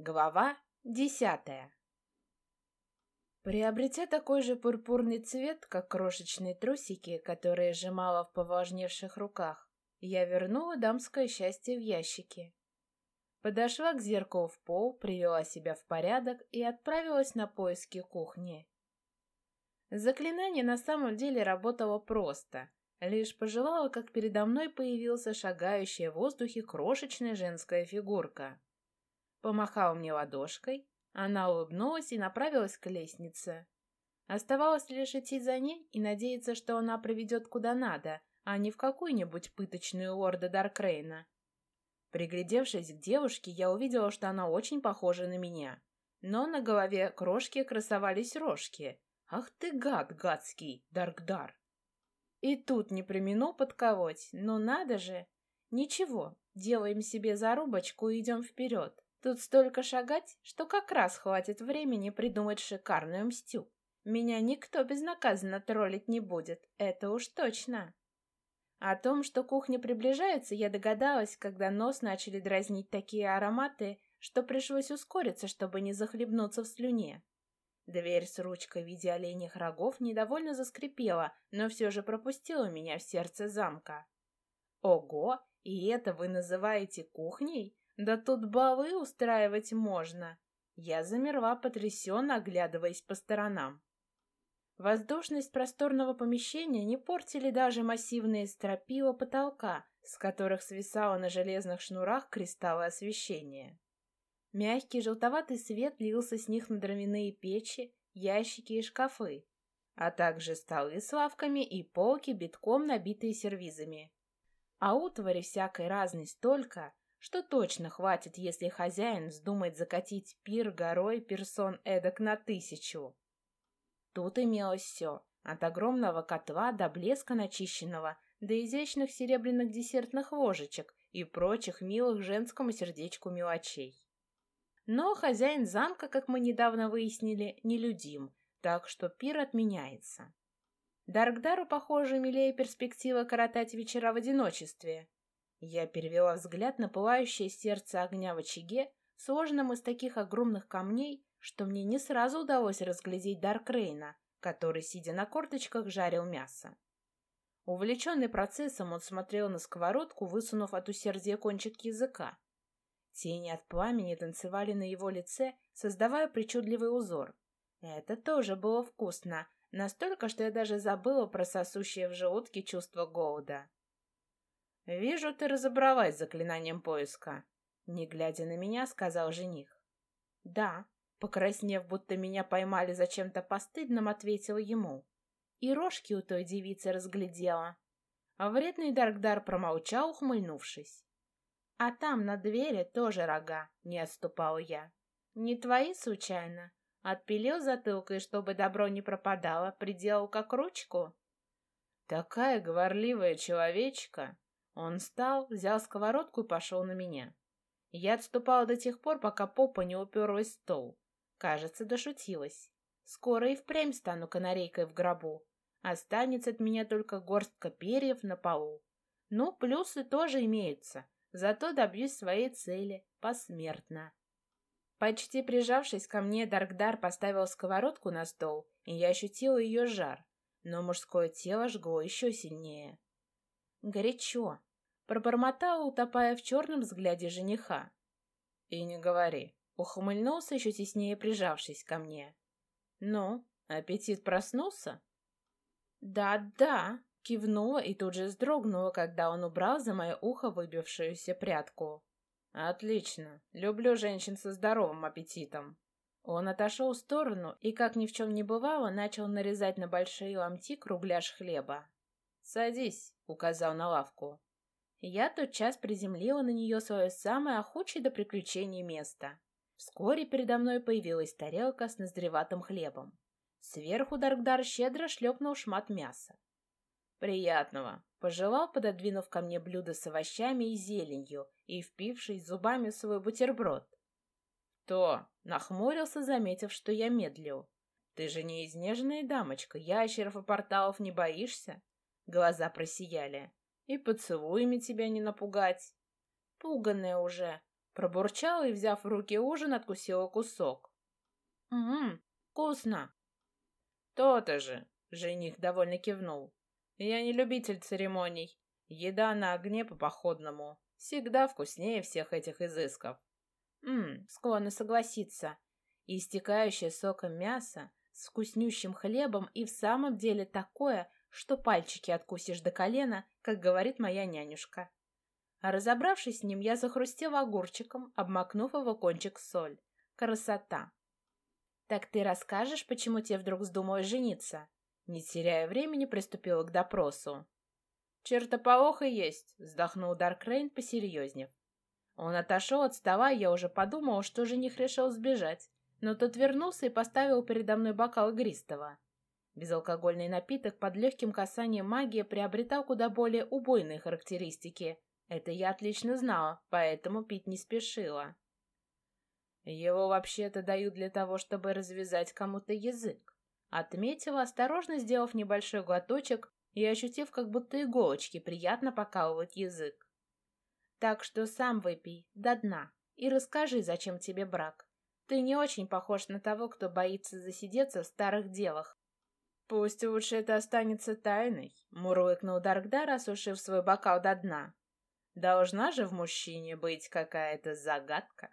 Глава десятая Приобретя такой же пурпурный цвет, как крошечные трусики, которые сжимала в поважневших руках, я вернула дамское счастье в ящики. Подошла к зеркалу в пол, привела себя в порядок и отправилась на поиски кухни. Заклинание на самом деле работало просто. Лишь пожелала, как передо мной появился шагающая в воздухе крошечная женская фигурка. Помахал мне ладошкой, она улыбнулась и направилась к лестнице. Оставалось лишь идти за ней и надеяться, что она приведет куда надо, а не в какую-нибудь пыточную лорда Даркрейна. Приглядевшись к девушке, я увидела, что она очень похожа на меня. Но на голове крошки красовались рожки. Ах ты гад гадский, Даркдар! И тут не примену подколоть, но надо же! Ничего, делаем себе зарубочку и идем вперед. Тут столько шагать, что как раз хватит времени придумать шикарную мстю. Меня никто безнаказанно троллить не будет, это уж точно. О том, что кухня приближается, я догадалась, когда нос начали дразнить такие ароматы, что пришлось ускориться, чтобы не захлебнуться в слюне. Дверь с ручкой в виде оленьих рогов недовольно заскрипела, но все же пропустила меня в сердце замка. Ого, и это вы называете кухней? Да тут балы устраивать можно. Я замерла, потрясенно оглядываясь по сторонам. Воздушность просторного помещения не портили даже массивные стропила потолка, с которых свисало на железных шнурах кристаллы освещения. Мягкий желтоватый свет лился с них на дровяные печи, ящики и шкафы, а также столы с лавками и полки, битком набитые сервизами. А утвари всякой разной столько, что точно хватит, если хозяин вздумает закатить пир горой персон эдак на тысячу. Тут имелось все, от огромного котла до блеска начищенного, до изящных серебряных десертных ложечек и прочих милых женскому сердечку мелочей. Но хозяин замка, как мы недавно выяснили, нелюдим, так что пир отменяется. Даркдару, похоже, милее перспектива коротать вечера в одиночестве, я перевела взгляд на пылающее сердце огня в очаге, сложенном из таких огромных камней, что мне не сразу удалось разглядеть Даркрейна, который, сидя на корточках, жарил мясо. Увлеченный процессом, он смотрел на сковородку, высунув от усердия кончик языка. Тени от пламени танцевали на его лице, создавая причудливый узор. Это тоже было вкусно, настолько, что я даже забыла про сосущее в желудке чувство голода. «Вижу, ты разобралась заклинанием поиска», — не глядя на меня, сказал жених. «Да», — покраснев, будто меня поймали за чем-то постыдным, ответила ему. И рожки у той девицы разглядела. А вредный Даркдар промолчал, ухмыльнувшись. «А там на двери тоже рога», — не отступал я. «Не твои, случайно? Отпилил затылкой, чтобы добро не пропадало, приделал как ручку?» «Такая говорливая человечка!» Он встал, взял сковородку и пошел на меня. Я отступала до тех пор, пока попа не уперлась в стол. Кажется, дошутилась. Скоро и впрямь стану канарейкой в гробу. Останется от меня только горстка перьев на полу. Ну, плюсы тоже имеются, зато добьюсь своей цели посмертно. Почти прижавшись ко мне, Даркдар поставил сковородку на стол, и я ощутила ее жар, но мужское тело жгло еще сильнее. Горячо. Пробормотала, утопая в черном взгляде жениха. И не говори. Ухмыльнулся, еще теснее прижавшись ко мне. Ну, аппетит проснулся? Да-да, кивнула и тут же вздрогнула, когда он убрал за мое ухо выбившуюся прядку. Отлично. Люблю женщин со здоровым аппетитом. Он отошел в сторону и, как ни в чем не бывало, начал нарезать на большие ломти кругляш хлеба. «Садись», — указал на лавку. Я тотчас приземлила на нее свое самое охочее до приключений место. Вскоре передо мной появилась тарелка с назреватым хлебом. Сверху Даркдар щедро шлепнул шмат мяса. «Приятного!» — пожелал, пододвинув ко мне блюдо с овощами и зеленью и впившись зубами в свой бутерброд. «То!» — нахмурился, заметив, что я медлю. «Ты же не изнеженная дамочка, ящеров и порталов не боишься?» Глаза просияли. И поцелуями тебя не напугать. Пуганная уже. Пробурчала и, взяв в руки ужин, откусила кусок. «Ммм, вкусно!» «То-то же!» — жених довольно кивнул. «Я не любитель церемоний. Еда на огне по-походному. Всегда вкуснее всех этих изысков». «Ммм, склонна согласиться. Истекающее соком мясо с вкуснющим хлебом и в самом деле такое, что пальчики откусишь до колена, как говорит моя нянюшка». А разобравшись с ним, я захрустела огурчиком, обмакнув его кончик соль. Красота! «Так ты расскажешь, почему тебе вдруг вздумалось жениться?» Не теряя времени, приступила к допросу. «Чертополоха есть», — вздохнул Даркрейн, посерьезнев. Он отошел от стола, и я уже подумала, что жених решил сбежать, но тот вернулся и поставил передо мной бокал игристого. Безалкогольный напиток под легким касанием магии приобретал куда более убойные характеристики. Это я отлично знала, поэтому пить не спешила. Его вообще-то дают для того, чтобы развязать кому-то язык. Отметила, осторожно сделав небольшой глоточек и ощутив, как будто иголочки приятно покалывают язык. Так что сам выпей до дна и расскажи, зачем тебе брак. Ты не очень похож на того, кто боится засидеться в старых делах. Пусть лучше это останется тайной, мурлыкнул Даркдар, осушив свой бокал до дна. Должна же в мужчине быть какая-то загадка.